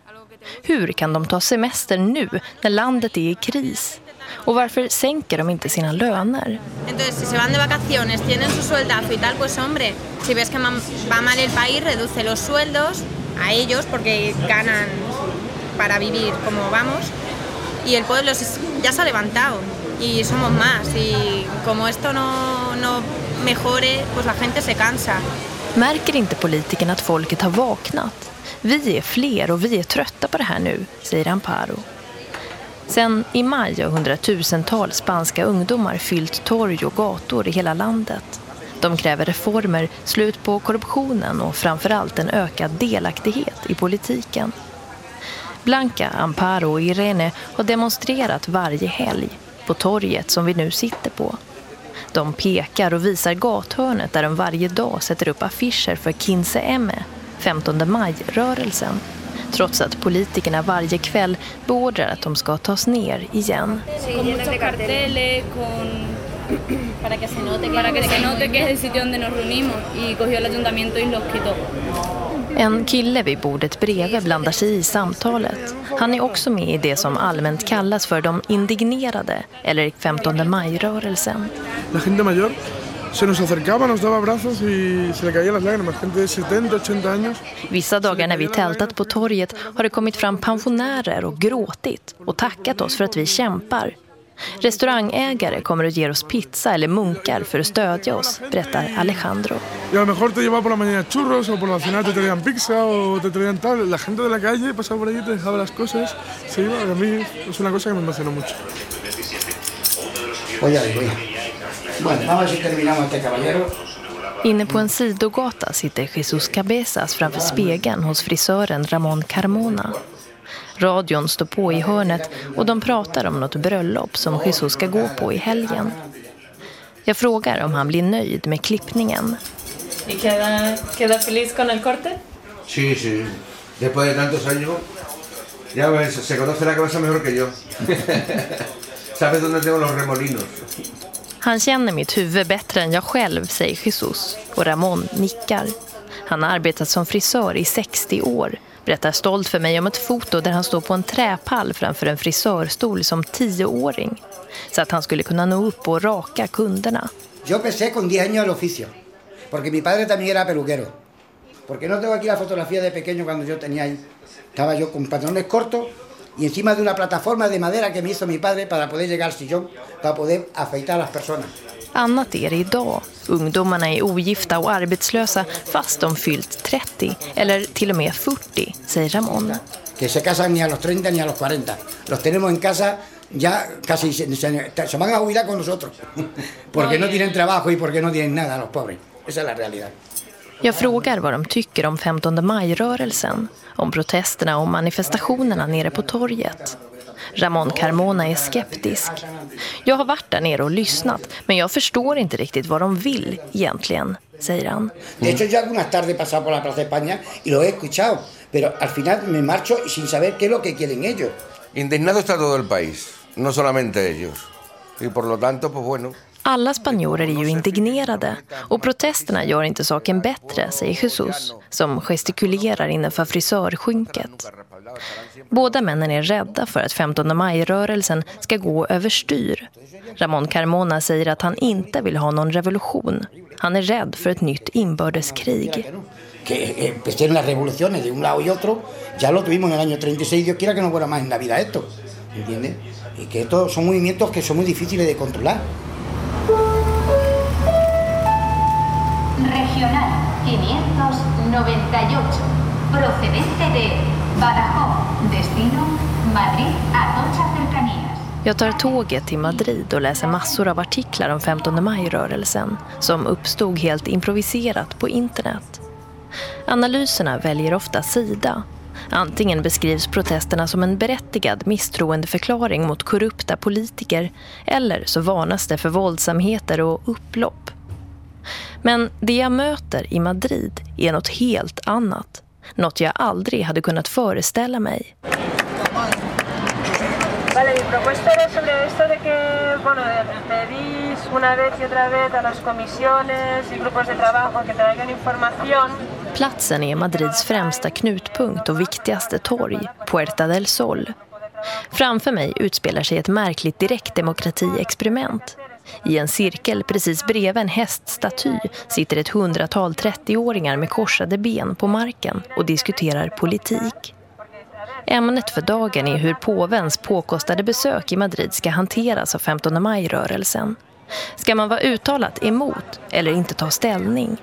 Hur kan de ta semester nu när landet är i kris? Och varför sänker de inte sina löner? Entonces, si se van de vacaciones, tienen su sueldazo y tal, pues hombre, si ves que va mal el país, reduce los sueldos a ellos porque ganan para vivir como vamos. Y el pueblo ya se ha levantado y somos más. Y como esto no, no mejore, pues la gente se cansa. Märker inte politikerna att folket har vaknat? Vi är fler och vi är trötta på det här nu, säger Amparo. Sen i maj har hundratusentals spanska ungdomar fyllt torg och gator i hela landet. De kräver reformer, slut på korruptionen och framförallt en ökad delaktighet i politiken. Blanca, Amparo och Irene har demonstrerat varje helg på torget som vi nu sitter på. De pekar och visar gathörnet där de varje dag sätter upp affischer för Kinse Emme, 15 maj-rörelsen trots att politikerna varje kväll beordrar att de ska tas ner igen. En kille vid bordet bredvid blandar sig i samtalet. Han är också med i det som allmänt kallas för de indignerade, eller 15 maj-rörelsen. La gente mayor se nos acercaba, nos daba abrazos y se le caían las lágrimas. Gente de 70, 80 años. Vissa dagar när vi tältat på torget har det kommit fram pensionärer och gråtit och tackat oss för att vi kämpar. Restaurangägare kommer och ger oss pizza eller munkar för att stödja oss, berättar Alejandro. Y a lo mejor te llevaba por la mañana churros o por la cena te traían pizza o te traían tal. La gente de la calle pasaba por allí, te dejaba las cosas, iba. A mí es una cosa que me emocionó mucho. Ver, voy. Bueno, vamos a si terminamos este caballero. Inne på en sidogata sitter Jesus Cabezas framför spegeln hos frisören Ramon Carmona. Radion står på i hörnet och de pratar om något bröllop som Jesus ska gå på i helgen. Jag frågar om han blir nöjd med klippningen. ¿Y queda, queda feliz con el corte? Sí, sí. Después de tantos años, ya ves, se conoce la cabeza mejor que yo. Sabes dónde tengo los remolinos. Han känner mitt huvud bättre än jag själv, säger Jesus. Och Ramon nickar. Han har arbetat som frisör i 60 år. Berättar stolt för mig om ett foto där han står på en träpall framför en frisörstol som tioåring. Så att han skulle kunna nå upp och raka kunderna. Jag började con 10 años el oficio, porque mi padre también era peluquero. Porque no tengo aquí la fotografía de pequeño cuando yo tenía ahí. Estaba yo con pantalones cortos y encima de una plataforma de madera que me hizo mi padre para poder llegar al sillón, para poder afeitar a las personas. Annat är det idag. Ungdomarna är ogifta och arbetslösa fast de fyllt 30 eller till och med 40, säger Ramon. Que se casan ni a los 30 ni a los 40. Los tenemos en casa ya casi se, se, se van a jubilar con nosotros. Porque no tienen trabajo y porque no tienen nada los pobres. Esa es la realidad. Jag frågar vad de tycker om 15 maj-rörelsen, om protesterna och manifestationerna nere på torget. Ramon Carmona är skeptisk. Jag har varit där nere och lyssnat, men jag förstår inte riktigt vad de vill egentligen, säger han. De hecho, yo algunas tardes pasado por la Plaza de España y lo he escuchado, pero al final me marcho sin saber qué es lo que quieren ellos. Indignado está todo el país, no solamente ellos. Y por lo tanto, pues bueno, alla spanjorer är ju indignerade och protesterna gör inte saken bättre, säger Jesus, som gestikulerar innanför frisörskynket. Båda männen är rädda för att 15 maj-rörelsen ska gå överstyr. Ramon Carmona säger att han inte vill ha någon revolution. Han är rädd för ett nytt inbördeskrig. Que eh, empecé las revoluciones de un lado y otro, ya lo tuvimos en el año 36, Dios quiera que no fuera más en la vida esto, ¿entiendes? Y que estos son movimientos que son muy difíciles de controlar. Regional 598, procedente de Badajoz, destino Madrid, Atocha Cercanías. Jag tar tåget till Madrid och läser massor av artiklar om 15 maj-rörelsen som uppstod helt improviserat på internet. Analyserna väljer ofta sida. Antingen beskrivs protesterna som en berättigad misstroendeförklaring mot korrupta politiker eller så varnas det för våldsamheter och upplopp. Men det jag möter i Madrid är något helt annat. Något jag aldrig hade kunnat föreställa mig. Vale, mi propuesta era sobre esto de que, bueno, pedís una vez y otra vez a las comisiones y grupos de trabajo que traigan información. Platsen är Madrids främsta knutpunkt och viktigaste torg, Puerta del Sol. Framför mig utspelar sig ett märkligt direktdemokratiexperiment. I en cirkel precis bredvid en häststaty sitter ett hundratal 30-åringar med korsade ben på marken och diskuterar politik. Ämnet för dagen är hur påvens påkostade besök i Madrid ska hanteras av 15 maj-rörelsen. Ska man vara uttalat emot eller inte ta ställning?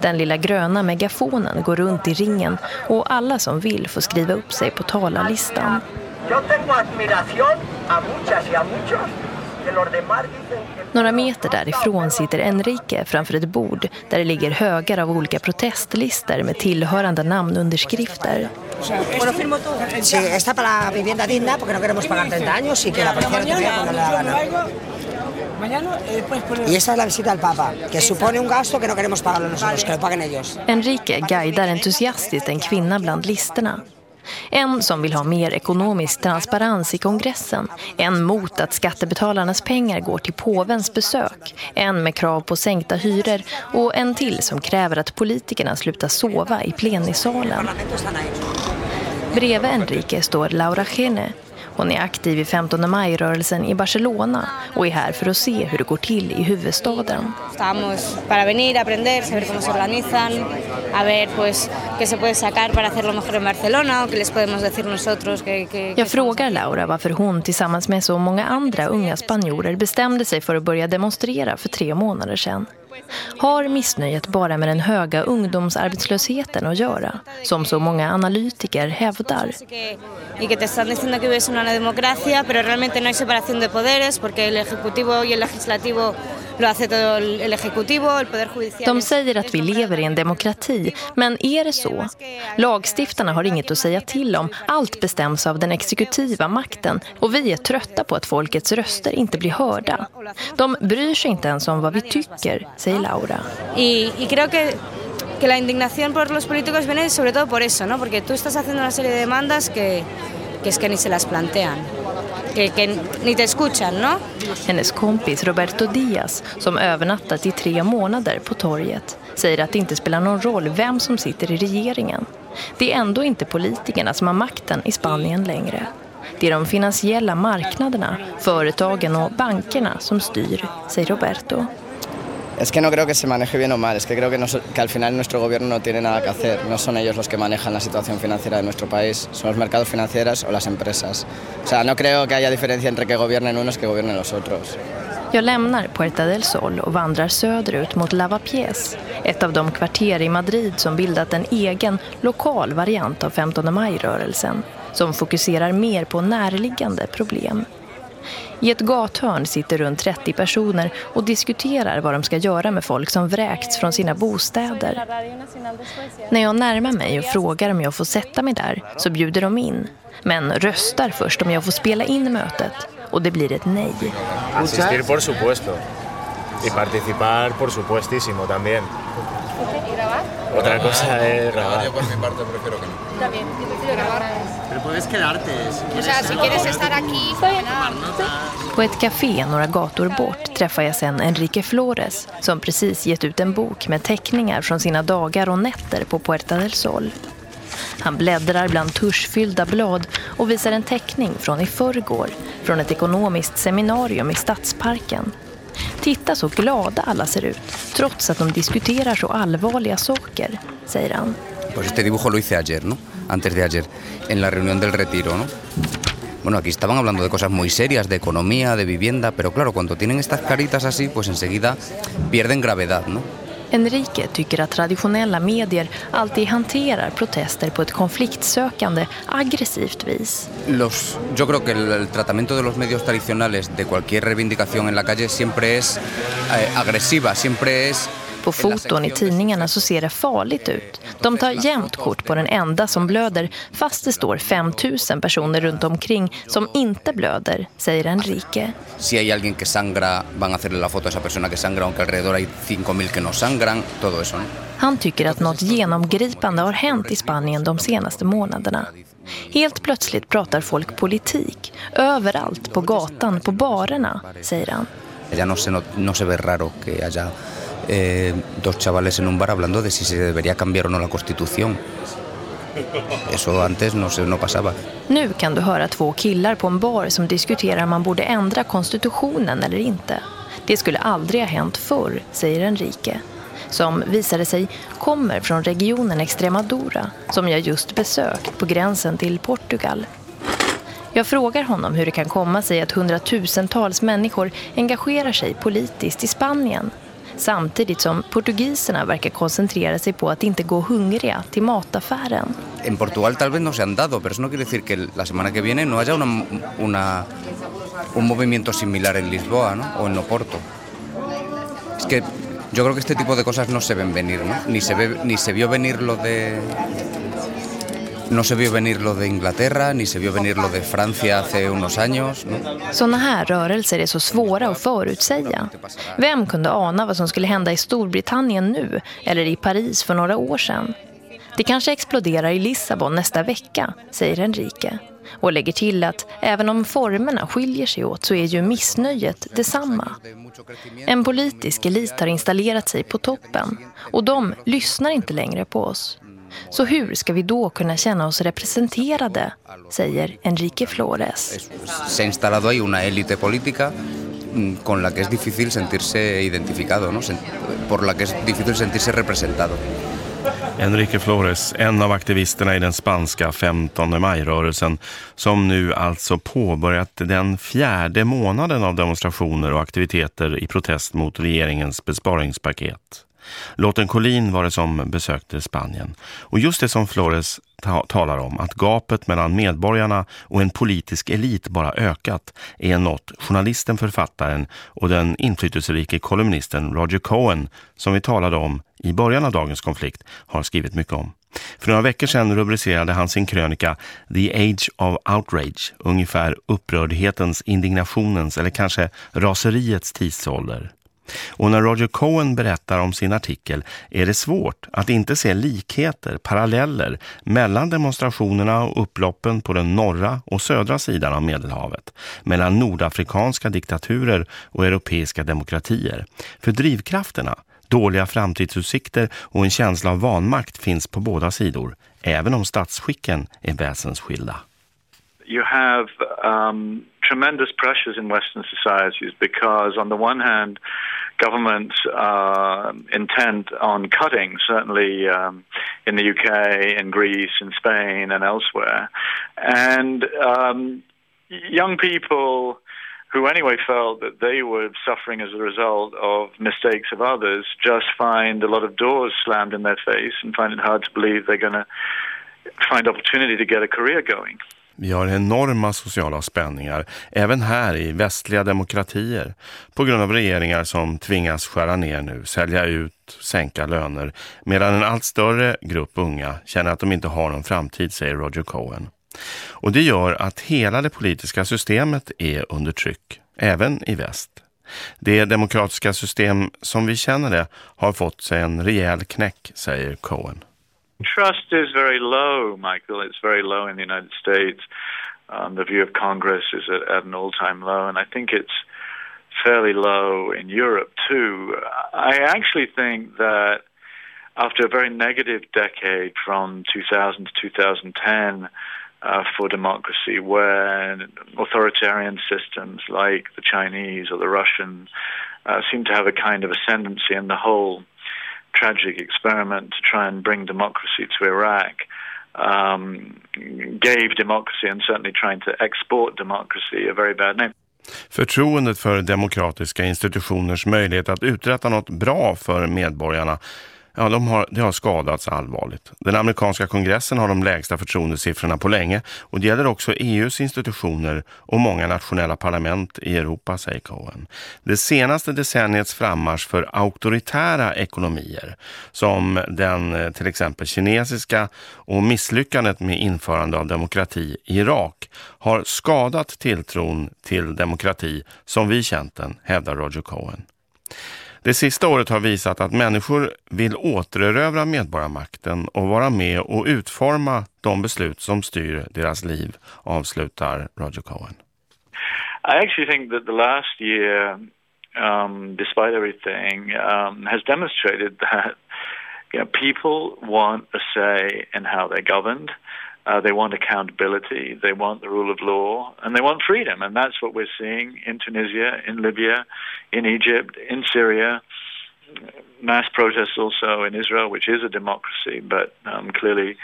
Den lilla gröna megafonen går runt i ringen och alla som vill får skriva upp sig på talarlistan. Yo några meter därifrån sitter Enrique framför ett bord där det ligger högar av olika protestlistor med tillhörande namnunderskrifter. Sí, está para vivienda digna porque no queremos pagar 30 años y que la policía no te vea cuando le da gana. Y esta es la visita al Papa, que supone un gasto que no queremos pagarlo nosotros, que lo paguen ellos. Enrique guidar entusiastiskt en kvinna bland listorna. En som vill ha mer ekonomisk transparens i kongressen. En mot att skattebetalarnas pengar går till påvens besök. En med krav på sänkta hyror. Och en till som kräver att politikerna slutar sova i plenisalen. Bredvid Enrique står Laura Gene. Hon är aktiv i 15 maj-rörelsen i Barcelona och är här för att se hur det går till i huvudstaden. Estamos para venir, aprender, saber cómo se organizan, a ver pues qué se puede sacar para hacerlo mejor en Barcelona och qué les podemos decir nosotros que, que, Jag frågar Laura varför hon tillsammans med så många andra unga spanjorer bestämde sig för att börja demonstrera för tre månader sedan. Har missnöjet bara med den höga ungdomsarbetslösheten att göra, som så många analytiker hävdar? De säger att vi lever i en demokrati, men är det så? Lagstiftarna har inget att säga till om. Allt bestäms av den exekutiva makten och vi är trötta på att folkets röster inte blir hörda. De bryr sig inte ens om vad vi tycker, säger Laura. Que la indignación por los políticos viene sobre todo por eso, ¿no? Porque tú estás haciendo una serie de demandas que, que es que ni se las plantean. Que, que ni te escuchan, ¿no? Hennes kompis Roberto Díaz, som övernattat i tre månader på torget, säger att det inte spelar någon roll vem som sitter i regeringen. Det är ändå inte politikerna som har makten i Spanien längre. Det är de finansiella marknaderna, företagen och bankerna som styr, säger Roberto. Es que no creo que se maneje bien o mal, es que creo que, nos, que, al final nuestro gobierno no tiene nada que hacer. No son ellos los que manejan la situación financiera de nuestro país, son los mercados financieros o las empresas. O sea, no creo que haya diferencia entre que gobiernen unos que gobiernen los otros. Jag lämnar Puerta del Sol och vandrar söderut mot Lavapiés, ett av de kvarter i Madrid som bildat en egen lokal variant av 15 maj-rörelsen som fokuserar mer på närliggande problem. I ett gathörn sitter runt 30 personer och diskuterar vad de ska göra med folk som vräkts från sina bostäder. När jag närmar mig och frågar om jag får sätta mig där så bjuder de in. Men röstar först om jag får spela in mötet och det blir ett nej. Asistir por supuesto. Y participar por supuestísimo también. Otra cosa es grabar. Yo por mi parte prefiero que no. También, yo prefiero grabar. Pero puedes quedarte. Si O sea, si quieres estar aquí, tomar notas. På ett café några gator bort träffar jag sen Enrique Flores som precis gett ut en bok med teckningar från sina dagar och nätter på Puerta del Sol. Han bläddrar bland tuschfyllda blad och visar en teckning från i förrgår från ett ekonomiskt seminarium i Stadsparken. Titta så glada alla ser ut, trots att de diskuterar så allvarliga saker, säger han. Pues este dibujo lo hice ayer, ¿no? Antes de ayer, en la reunión del retiro, ¿no? Bueno, aquí estaban hablando de cosas muy serias, de economía, de vivienda, pero claro, cuando tienen estas caritas así, pues enseguida pierden gravedad, ¿no? Enrique tycker att traditionella medier alltid hanterar protester på ett konfliktsökande, aggressivt vis. Los, yo creo que el, el tratamiento de los medios tradicionales de cualquier reivindicación en la calle siempre es eh, agresiva, siempre es På foton i tidningarna så ser det farligt ut. De tar jämt kort på den enda som blöder fast det står 5000 personer runt omkring som inte blöder, säger Enrique. Si hay alguien que sangra, van a hacerle la foto a esa persona que sangra, aunque alrededor hay 5000 que no sangran, todo eso. Han tycker att något genomgripande har hänt i Spanien de senaste månaderna. Helt plötsligt pratar folk politik. Överallt, på gatan, på barerna, säger han. Ya no se, no, no se ve raro que haya eh, dos chavales en un bar hablando de si se debería cambiar o no la constitución. Eso antes no, se, no pasaba. Nu kan du höra två killar på en bar som diskuterar om man borde ändra konstitutionen eller inte. Det skulle aldrig ha hänt förr, säger Enrique. Som visade sig kommer från regionen Extremadura som jag just besökt på gränsen till Portugal. Jag frågar honom hur det kan komma sig att hundratusentals människor engagerar sig politiskt i Spanien samtidigt som portugiserna verkar koncentrera sig på att inte gå hungriga till mataffären. En Portugal tal vez no se han dado, pero eso no quiere decir que la semana que viene no haya una, una, un movimiento similar en Lisboa ¿no? o en Oporto. Es que yo creo que este tipo de cosas no se ven venir, ¿no? Ni se, ve, ni se vio venir lo de... No se vio venir lo de Inglaterra, ni se vio venir lo de Francia hace unos años. ¿no? Sådana här rörelser är så svåra att förutsäga. Vem kunde ana vad som skulle hända i Storbritannien nu eller i Paris för några år sedan? Det kanske exploderar i Lissabon nästa vecka, säger Enrique. Och lägger till att även om formerna skiljer sig åt så är ju missnöjet detsamma. En politisk elit har installerat sig på toppen och de lyssnar inte längre på oss. Så hur ska vi då kunna känna oss representerade, säger Enrique Flores. Se instalado ahí una élite política mm, con la que es difícil sentirse identificado, ¿no? por la que es difícil sentirse representado. Enrique Flores, en av aktivisterna i den spanska 15 maj-rörelsen som nu alltså påbörjat den fjärde månaden av demonstrationer och aktiviteter i protest mot regeringens besparingspaket. Lotten Collin var det som besökte Spanien. Och just det som Flores ta talar om, att gapet mellan medborgarna och en politisk elit bara ökat, är något journalisten, författaren och den inflytelserike kolumnisten Roger Cohen, som vi talade om i början av dagens konflikt, har skrivit mycket om. För några veckor sedan rubricerade han sin krönika The Age of Outrage, ungefär upprördhetens, indignationens eller kanske raseriets tidsålder. Och när Roger Cohen berättar om sin artikel är det svårt att inte se likheter, paralleller mellan demonstrationerna och upploppen på den norra och södra sidan av Medelhavet, mellan nordafrikanska diktaturer och europeiska demokratier. För drivkrafterna, dåliga framtidsutsikter och en känsla av vanmakt finns på båda sidor, även om statsskicken är väsensskilda. You have um, tremendous pressures in Western societies because on the one hand governments are intent on cutting, certainly um, in the UK, in Greece, in Spain, and elsewhere. And um, young people who anyway felt that they were suffering as a result of mistakes of others just find a lot of doors slammed in their face and find it hard to believe they're going to find opportunity to get a career going. Vi har enorma sociala spänningar, även här i västliga demokratier, på grund av regeringar som tvingas skära ner nu, sälja ut, sänka löner, medan en allt större grupp unga känner att de inte har någon framtid, säger Roger Cohen. Och det gör att hela det politiska systemet är under tryck, även i väst. Det demokratiska system som vi känner det har fått sig en rejäl knäck, säger Cohen. Trust is very low, Michael. It's very low in the United States. Um, the view of Congress is at, at an all time low, and I think it's fairly low in Europe too. I actually think that after a very negative decade from 2000 to 2010 uh, for democracy, where authoritarian systems like the Chinese or the Russian uh, seem to have a kind of ascendancy in the whole tragic experiment to try and bring democracy to Iraq um, gave democracy and certainly trying to export democracy a very bad name. Förtroendet för demokratiska institutioners möjlighet att uträtta något bra för medborgarna Ja, de har, det har skadats allvarligt. Den amerikanska kongressen har de lägsta förtroendesiffrorna på länge och det gäller också EUs institutioner och många nationella parlament i Europa, säger Cohen. Det senaste decenniets frammarsch för auktoritära ekonomier, som den eh, till exempel kinesiska och misslyckandet med införande av demokrati i Irak, har skadat tilltron till demokrati som vi känt den, hävdar Roger Cohen. Det sista året har visat att människor vill återerövra medborgarmakten och vara med och utforma de beslut som styr deras liv, avslutar Roger Cohen. I actually think that the last year, um, despite everything, um, has demonstrated that you know, people want a say in how they're governed. Uh, they want accountability, they want the rule of law, and they want freedom. And that's what we're seeing in Tunisia, in Libya, in Egypt, in Syria. Mass protests also in Israel, which is a democracy, but um, clearly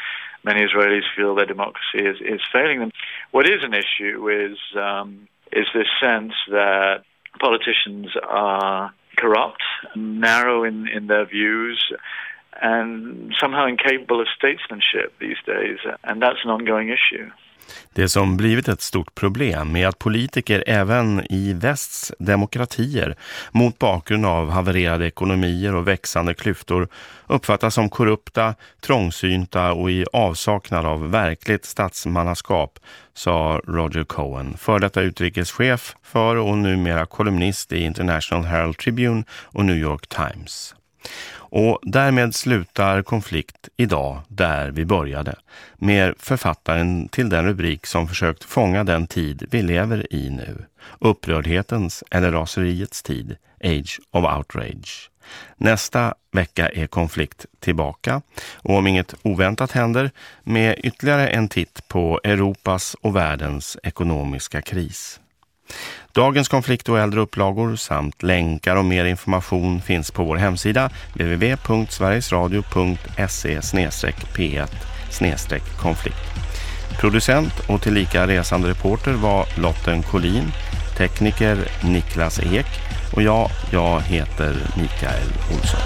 many Israelis feel their democracy is, is failing them. What is an issue is um, is this sense that politicians are corrupt, narrow in, in their views, and somehow incapable of statesmanship these days, and that's an ongoing issue. Det som blivit ett stort problem är att politiker även i västs demokratier mot bakgrund av havererade ekonomier och växande klyftor uppfattas som korrupta, trångsynta och i avsaknad av verkligt statsmannaskap, sa Roger Cohen, för detta utrikeschef för och numera kolumnist i International Herald Tribune och New York Times. Och därmed slutar konflikt idag där vi började, med författaren till den rubrik som försökt fånga den tid vi lever i nu. Upprördhetens eller raseriets tid, Age of Outrage. Nästa vecka är konflikt tillbaka och om inget oväntat händer med ytterligare en titt på Europas och världens ekonomiska kris. Dagens konflikt och äldre upplagor samt länkar och mer information finns på vår hemsida www.sverigesradio.se p1 konflikt. Producent och tillika resande reporter var Lotten Collin, tekniker Niklas Ek och jag, jag heter Mikael Olsson.